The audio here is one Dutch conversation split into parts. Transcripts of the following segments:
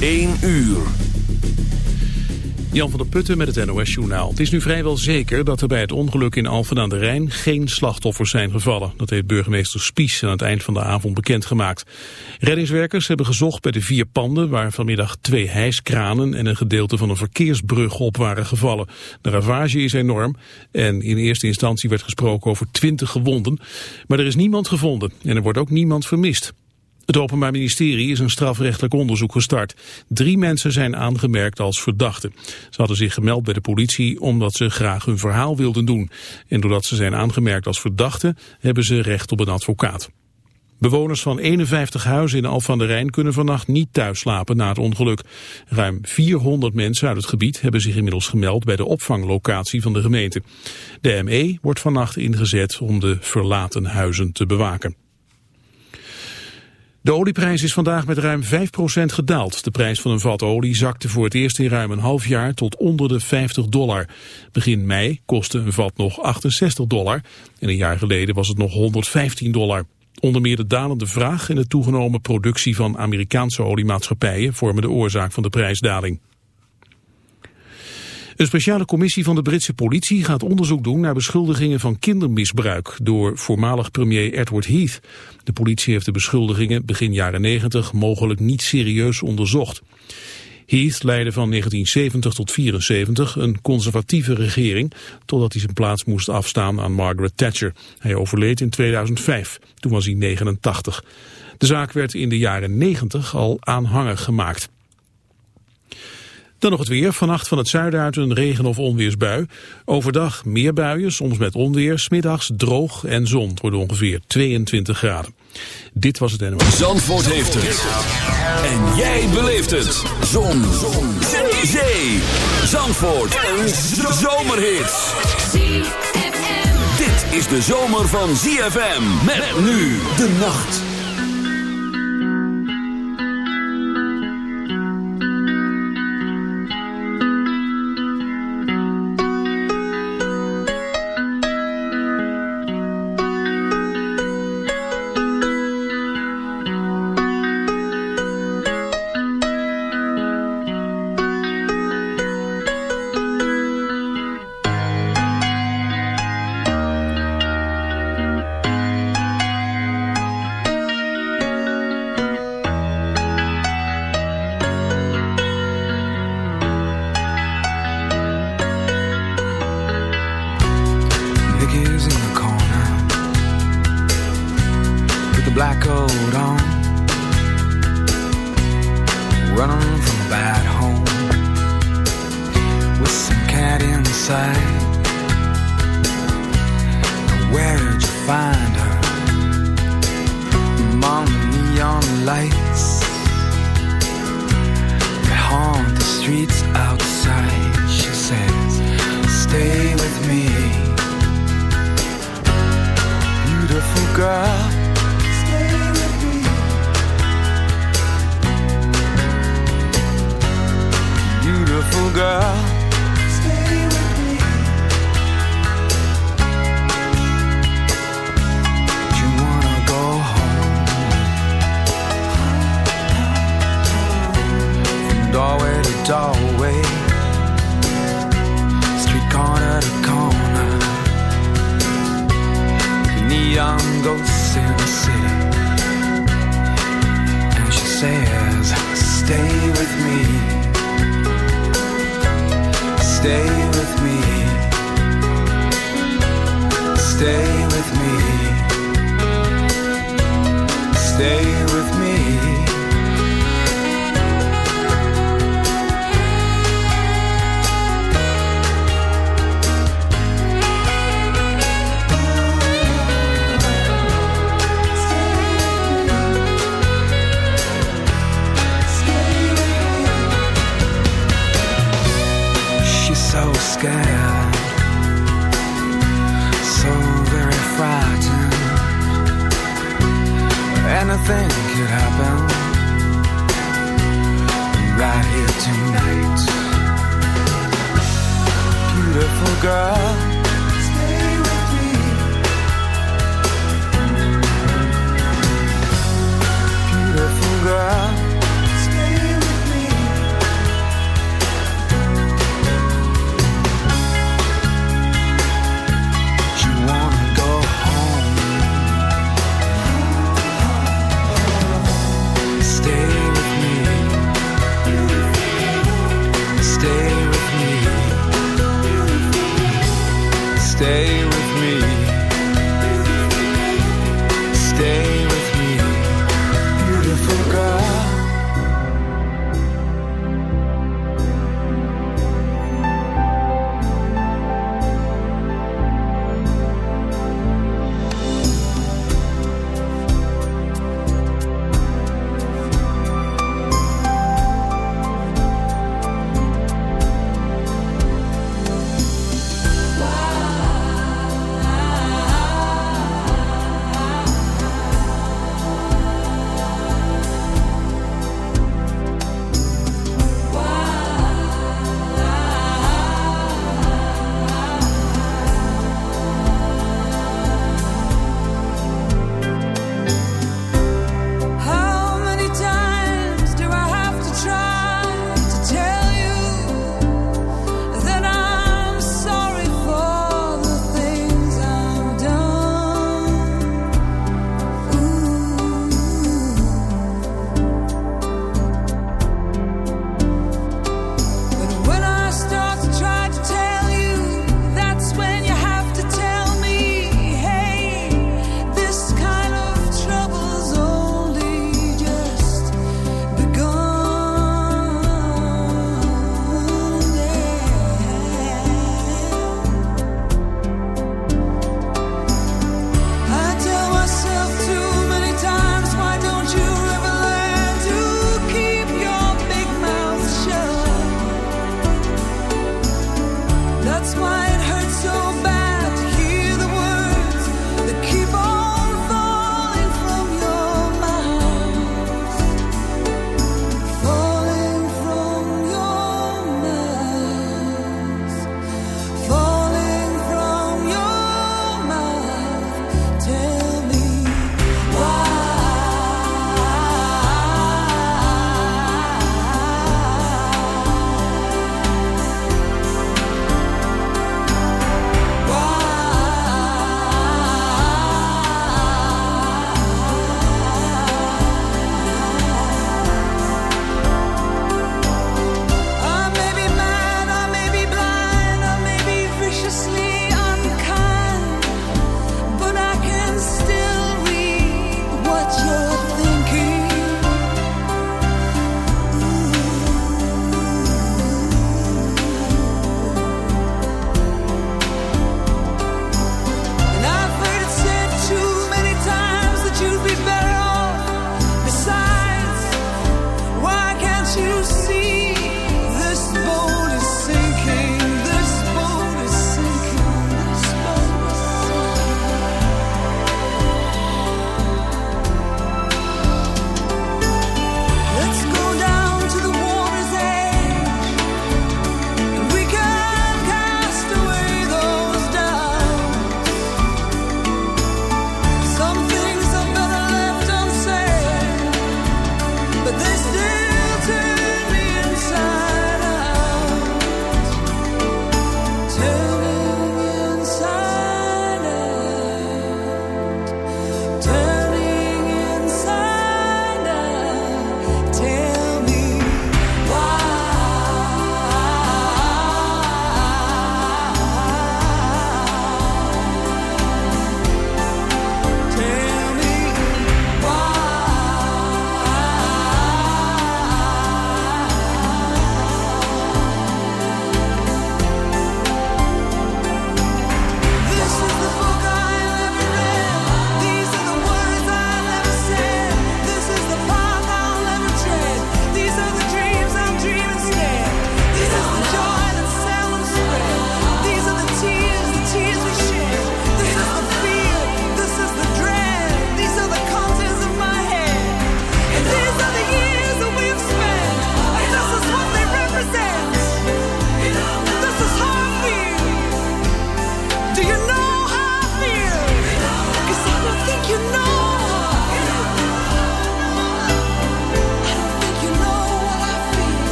1 uur. Jan van der Putten met het NOS-journaal. Het is nu vrijwel zeker dat er bij het ongeluk in Alphen aan de Rijn geen slachtoffers zijn gevallen. Dat heeft burgemeester Spies aan het eind van de avond bekendgemaakt. Reddingswerkers hebben gezocht bij de vier panden waar vanmiddag twee hijskranen en een gedeelte van een verkeersbrug op waren gevallen. De ravage is enorm en in eerste instantie werd gesproken over twintig gewonden. Maar er is niemand gevonden en er wordt ook niemand vermist. Het Openbaar Ministerie is een strafrechtelijk onderzoek gestart. Drie mensen zijn aangemerkt als verdachten. Ze hadden zich gemeld bij de politie omdat ze graag hun verhaal wilden doen. En doordat ze zijn aangemerkt als verdachten hebben ze recht op een advocaat. Bewoners van 51 huizen in Al van der Rijn kunnen vannacht niet thuis slapen na het ongeluk. Ruim 400 mensen uit het gebied hebben zich inmiddels gemeld bij de opvanglocatie van de gemeente. De ME wordt vannacht ingezet om de verlaten huizen te bewaken. De olieprijs is vandaag met ruim 5% gedaald. De prijs van een vat olie zakte voor het eerst in ruim een half jaar tot onder de 50 dollar. Begin mei kostte een vat nog 68 dollar en een jaar geleden was het nog 115 dollar. Onder meer de dalende vraag en de toegenomen productie van Amerikaanse oliemaatschappijen vormen de oorzaak van de prijsdaling. Een speciale commissie van de Britse politie gaat onderzoek doen naar beschuldigingen van kindermisbruik door voormalig premier Edward Heath. De politie heeft de beschuldigingen begin jaren 90 mogelijk niet serieus onderzocht. Heath leidde van 1970 tot 74 een conservatieve regering, totdat hij zijn plaats moest afstaan aan Margaret Thatcher. Hij overleed in 2005, toen was hij 89. De zaak werd in de jaren 90 al aanhangig gemaakt. Dan nog het weer. Vannacht van het zuiden uit een regen- of onweersbui. Overdag meer buien, soms met onweer. Smiddags droog en zon. Het wordt ongeveer 22 graden. Dit was het NOS. Zandvoort heeft het. En jij beleeft het. Zon. zon. Zee. Zee. Zandvoort. Een zomerhit. Dit is de zomer van ZFM. Met nu de nacht. Doorway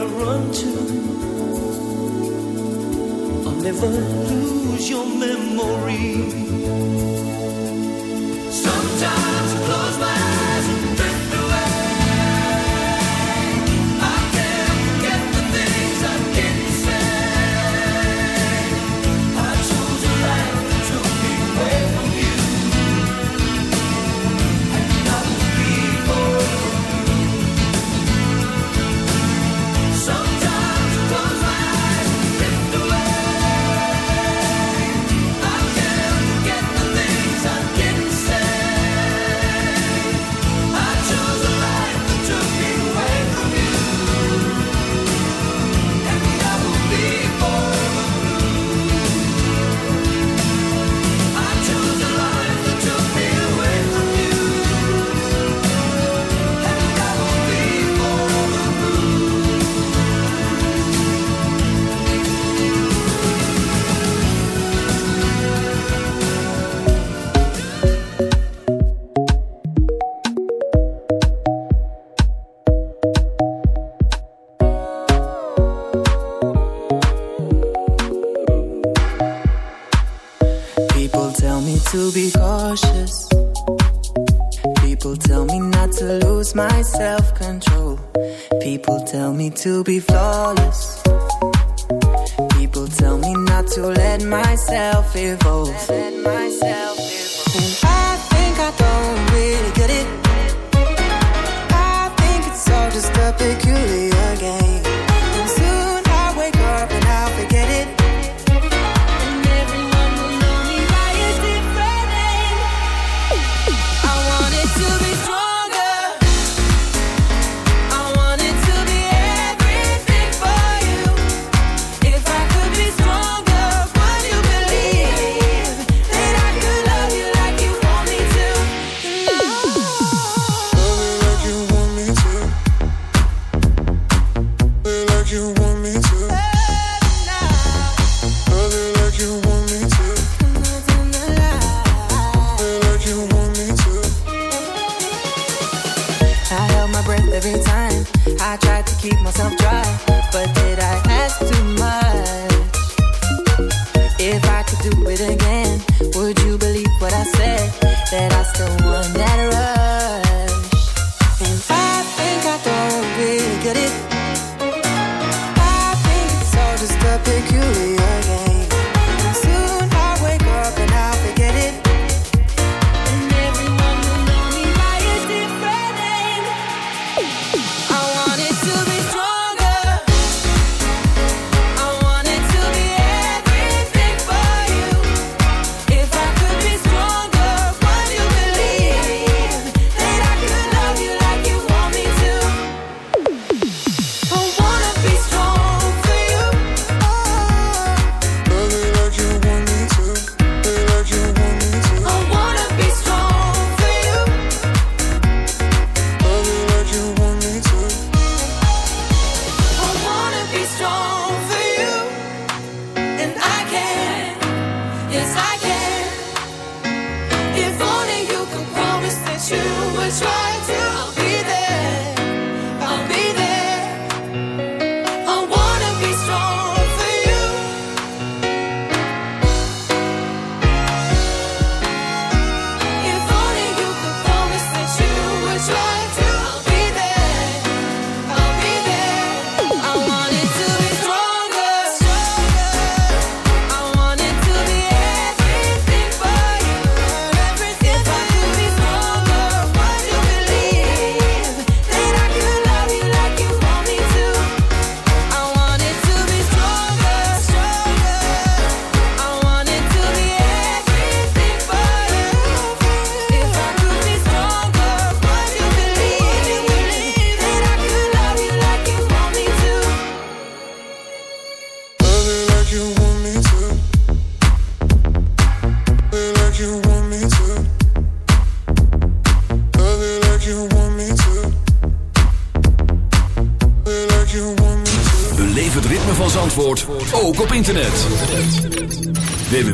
I run to. I'll never lose your memory. Sometimes. To be flawless.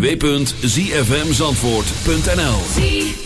www.zfmzandvoort.nl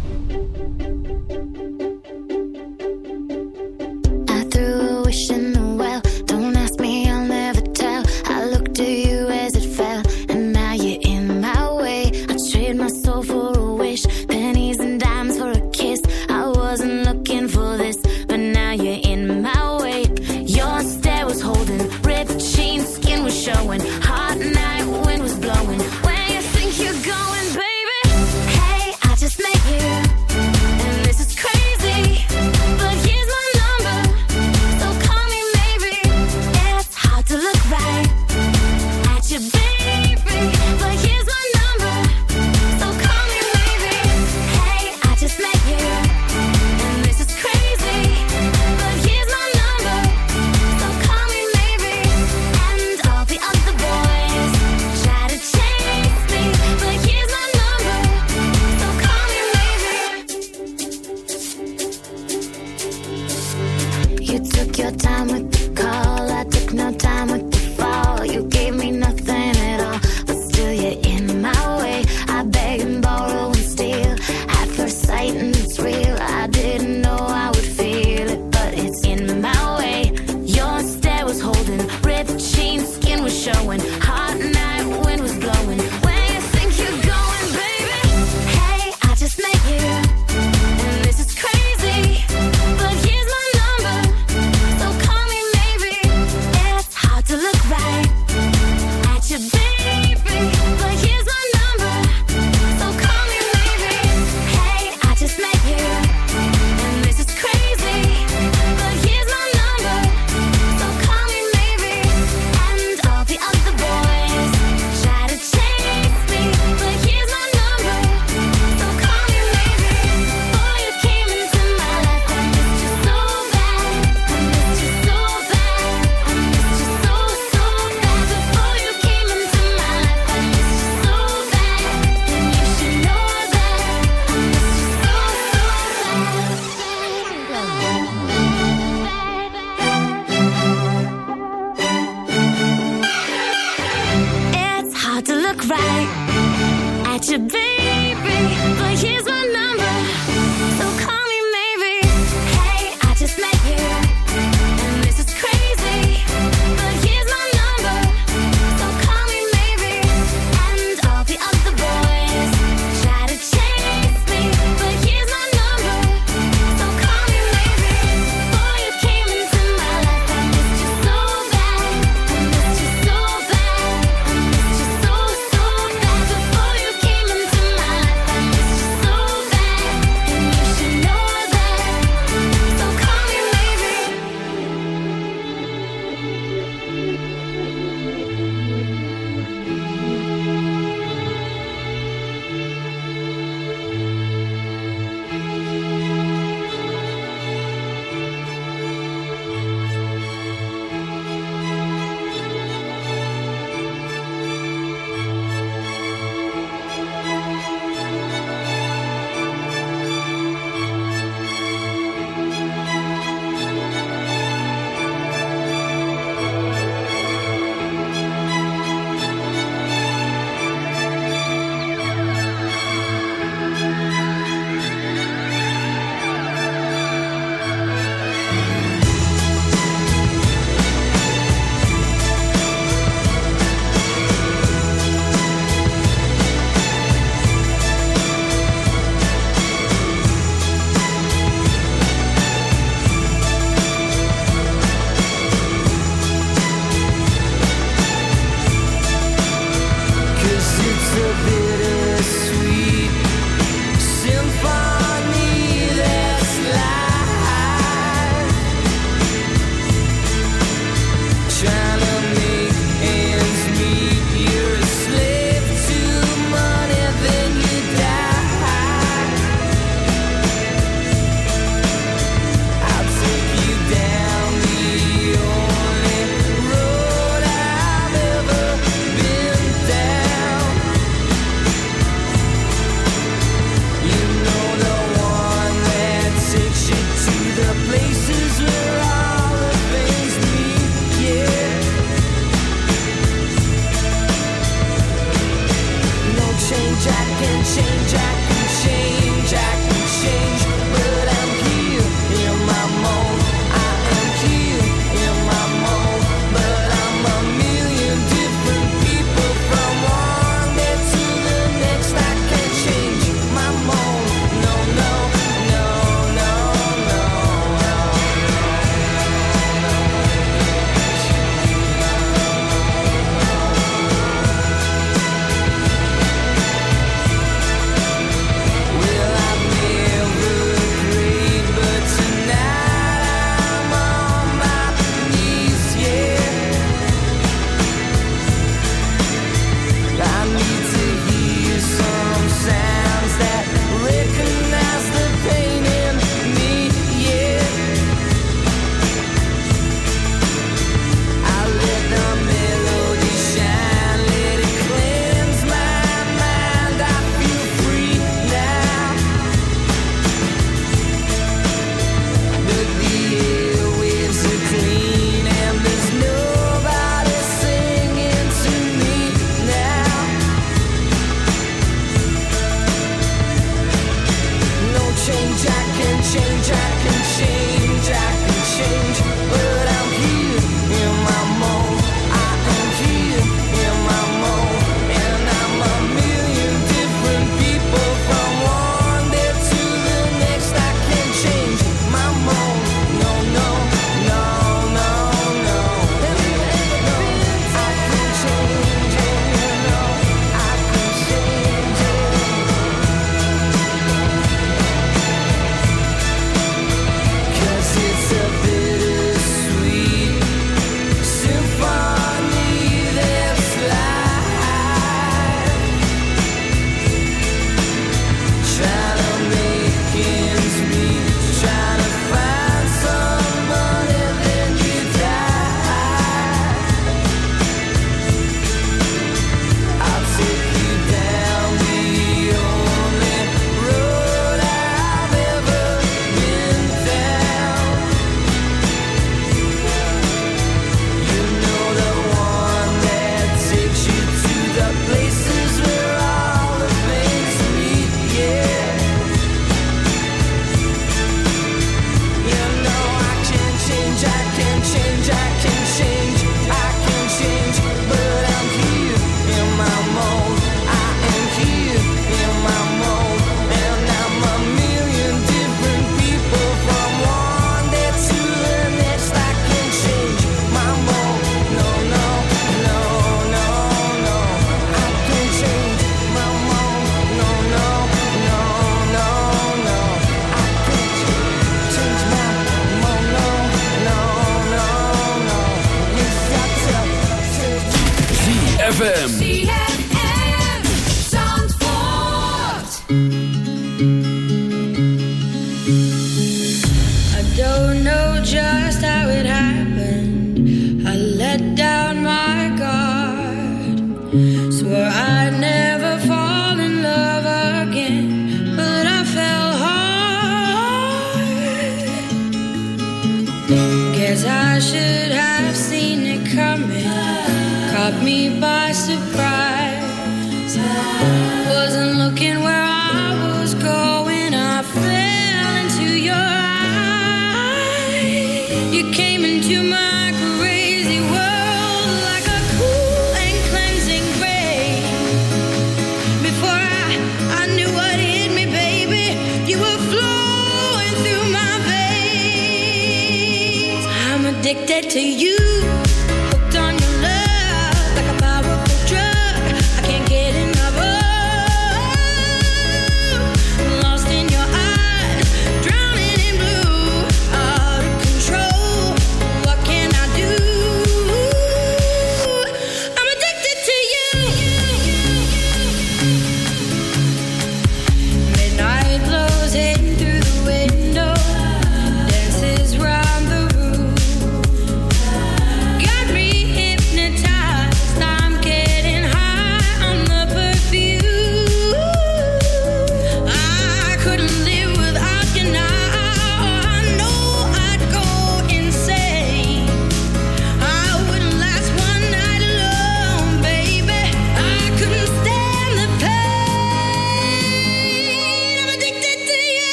look right at your baby, but he's my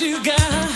you got.